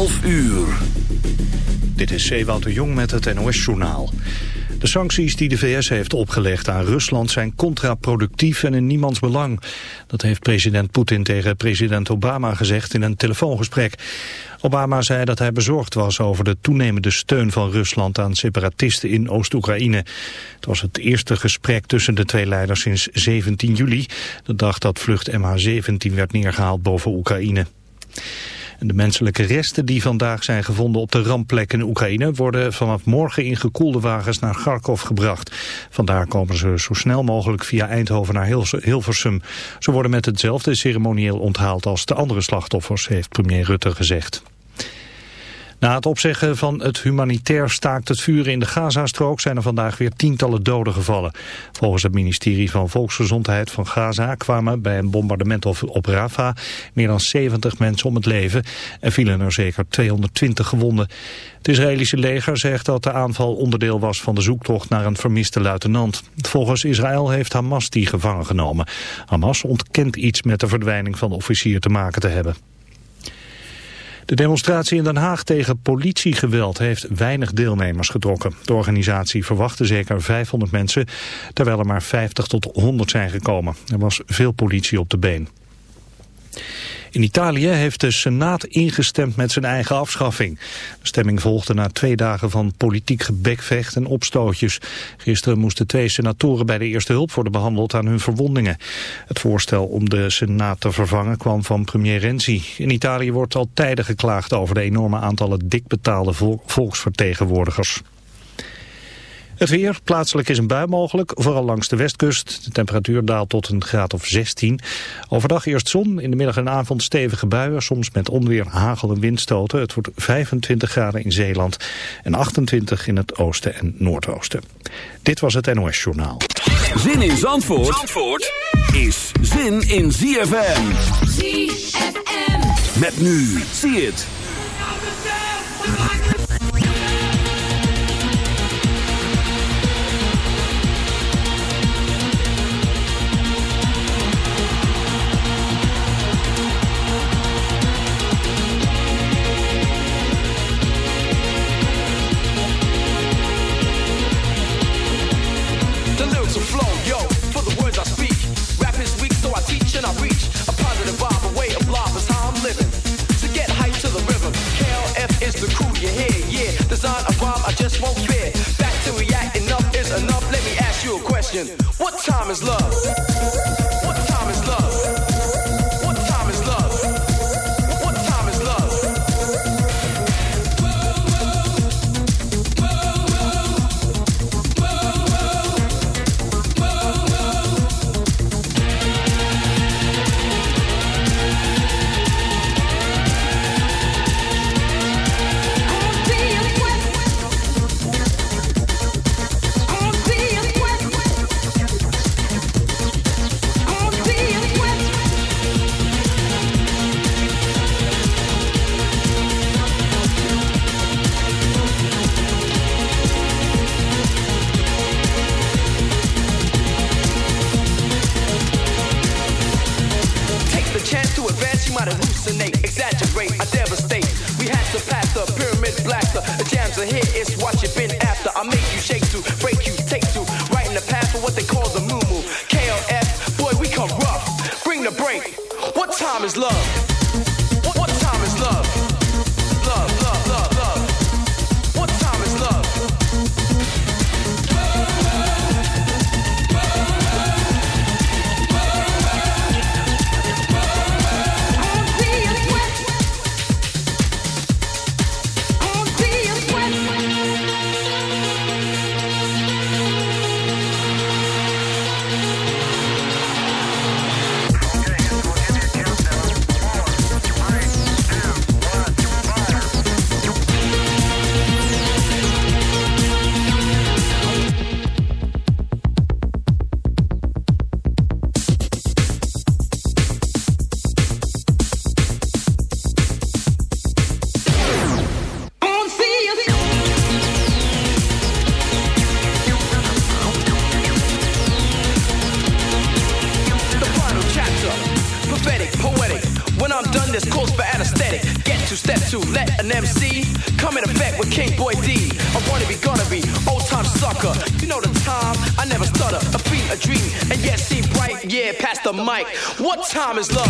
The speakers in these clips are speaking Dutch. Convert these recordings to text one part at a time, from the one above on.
12 uur. Dit is Ewout de Jong met het NOS-journaal. De sancties die de VS heeft opgelegd aan Rusland zijn contraproductief en in niemands belang. Dat heeft president Poetin tegen president Obama gezegd in een telefoongesprek. Obama zei dat hij bezorgd was over de toenemende steun van Rusland aan separatisten in Oost-Oekraïne. Het was het eerste gesprek tussen de twee leiders sinds 17 juli, de dag dat vlucht MH17 werd neergehaald boven Oekraïne de menselijke resten die vandaag zijn gevonden op de rampplek in Oekraïne worden vanaf morgen in gekoelde wagens naar Kharkov gebracht. Vandaar komen ze zo snel mogelijk via Eindhoven naar Hilversum. Ze worden met hetzelfde ceremonieel onthaald als de andere slachtoffers, heeft premier Rutte gezegd. Na het opzeggen van het humanitair staakt het vuren in de Gazastrook zijn er vandaag weer tientallen doden gevallen. Volgens het ministerie van Volksgezondheid van Gaza kwamen bij een bombardement op Rafah meer dan 70 mensen om het leven en vielen er zeker 220 gewonden. Het Israëlische leger zegt dat de aanval onderdeel was van de zoektocht naar een vermiste luitenant. Volgens Israël heeft Hamas die gevangen genomen. Hamas ontkent iets met de verdwijning van de officier te maken te hebben. De demonstratie in Den Haag tegen politiegeweld heeft weinig deelnemers getrokken. De organisatie verwachtte zeker 500 mensen, terwijl er maar 50 tot 100 zijn gekomen. Er was veel politie op de been. In Italië heeft de Senaat ingestemd met zijn eigen afschaffing. De stemming volgde na twee dagen van politiek gebekvecht en opstootjes. Gisteren moesten twee senatoren bij de eerste hulp worden behandeld aan hun verwondingen. Het voorstel om de Senaat te vervangen kwam van premier Renzi. In Italië wordt al tijden geklaagd over de enorme aantallen dikbetaalde volksvertegenwoordigers. Het weer, plaatselijk is een bui mogelijk, vooral langs de westkust. De temperatuur daalt tot een graad of 16. Overdag eerst zon, in de middag en avond stevige buien, soms met onweer, hagel en windstoten. Het wordt 25 graden in Zeeland en 28 in het oosten en noordoosten. Dit was het NOS Journaal. Zin in Zandvoort, Zandvoort is zin in ZFM. ZFM. Met nu, zie het. won't fit. Back to reacting. enough is enough. Let me ask you a question. What time is love? The hit, is what you is love?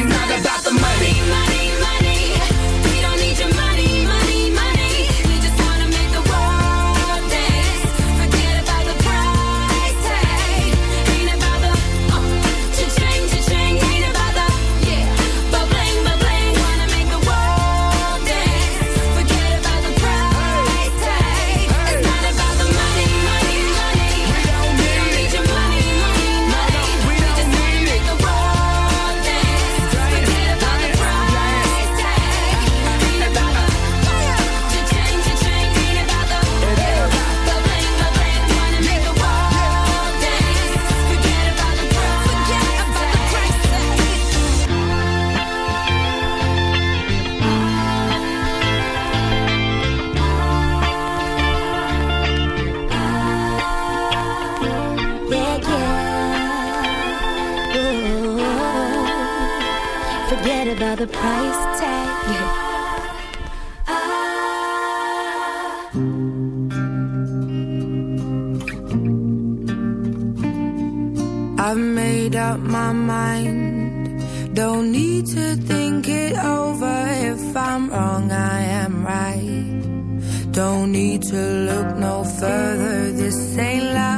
It's not about the money. money. about the price tag. Ah. I've made up my mind. Don't need to think it over. If I'm wrong, I am right. Don't need to look no further. This ain't love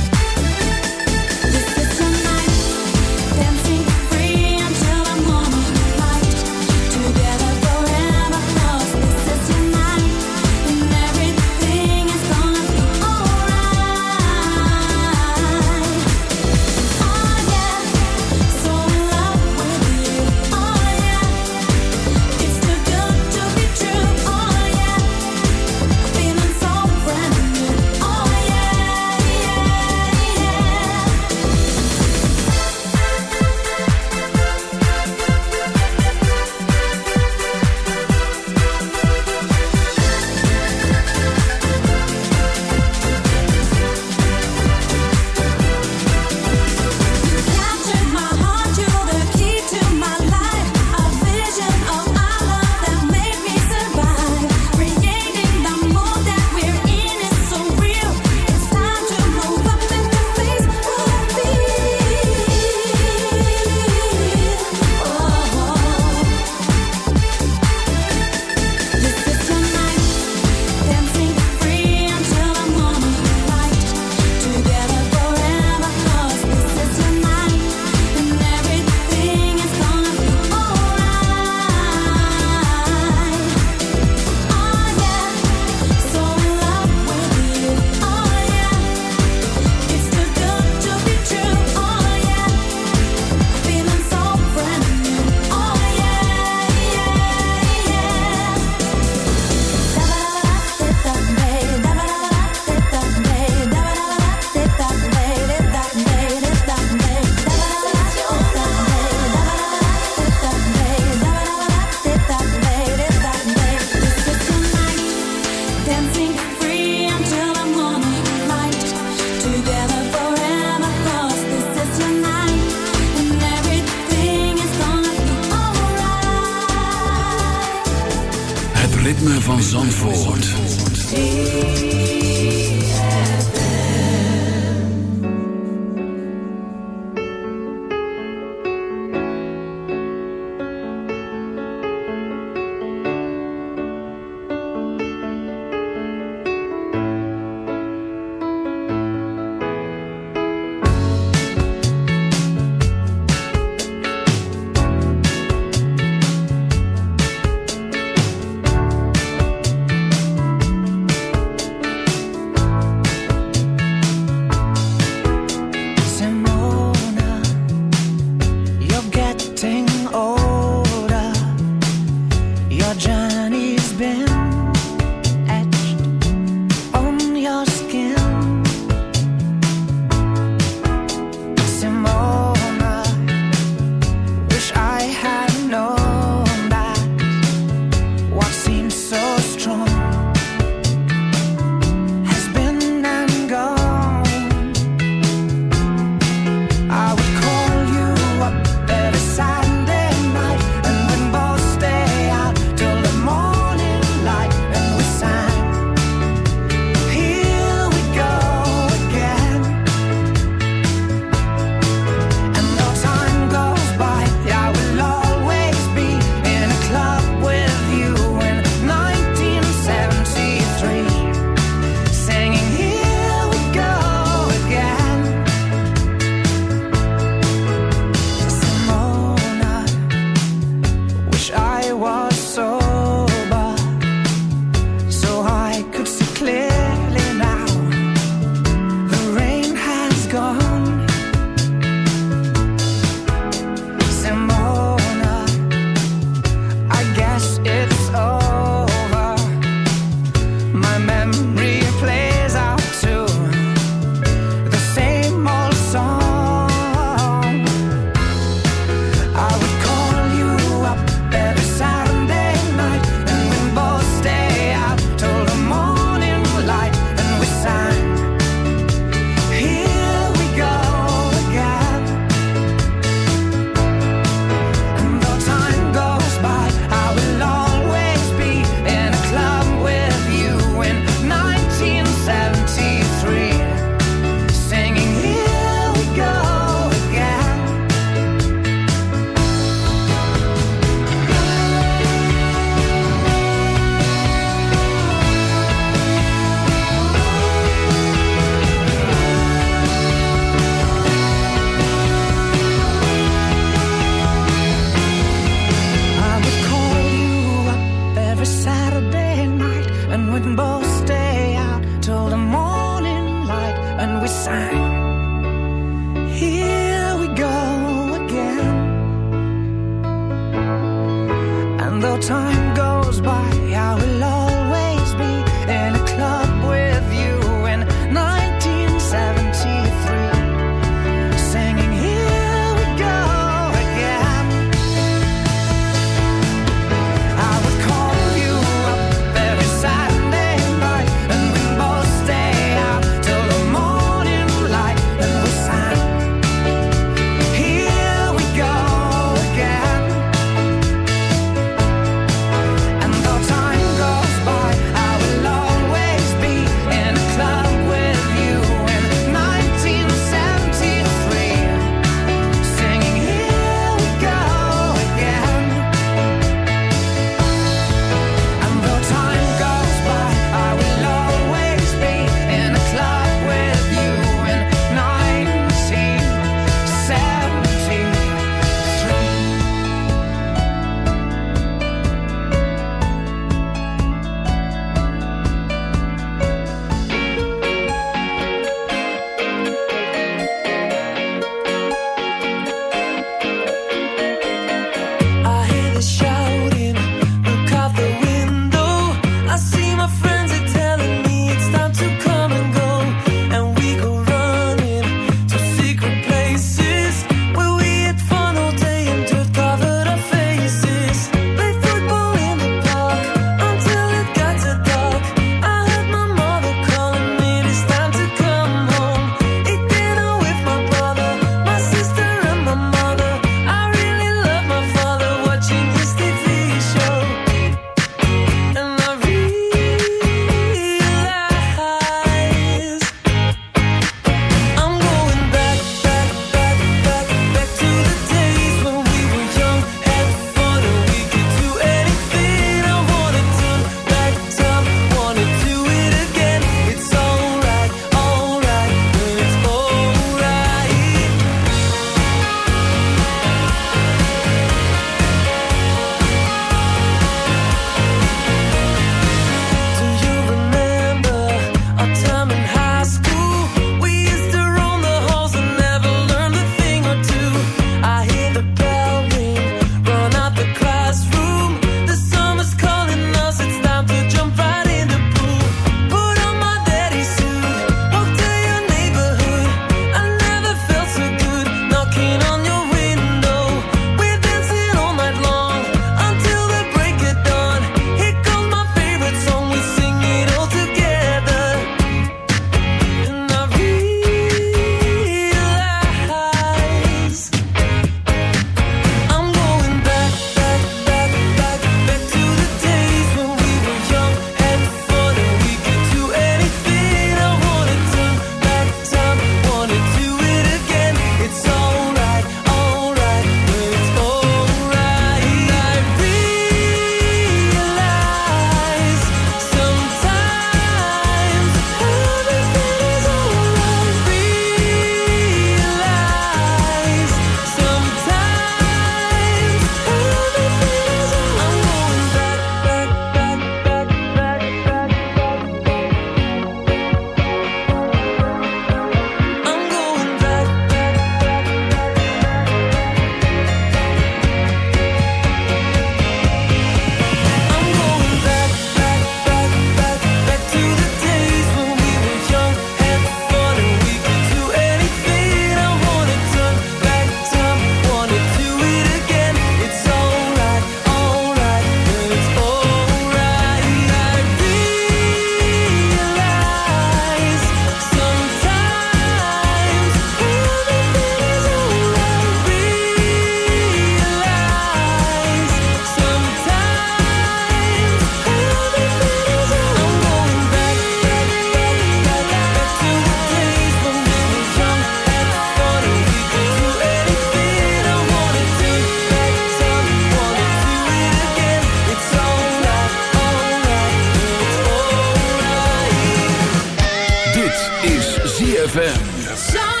ZFM.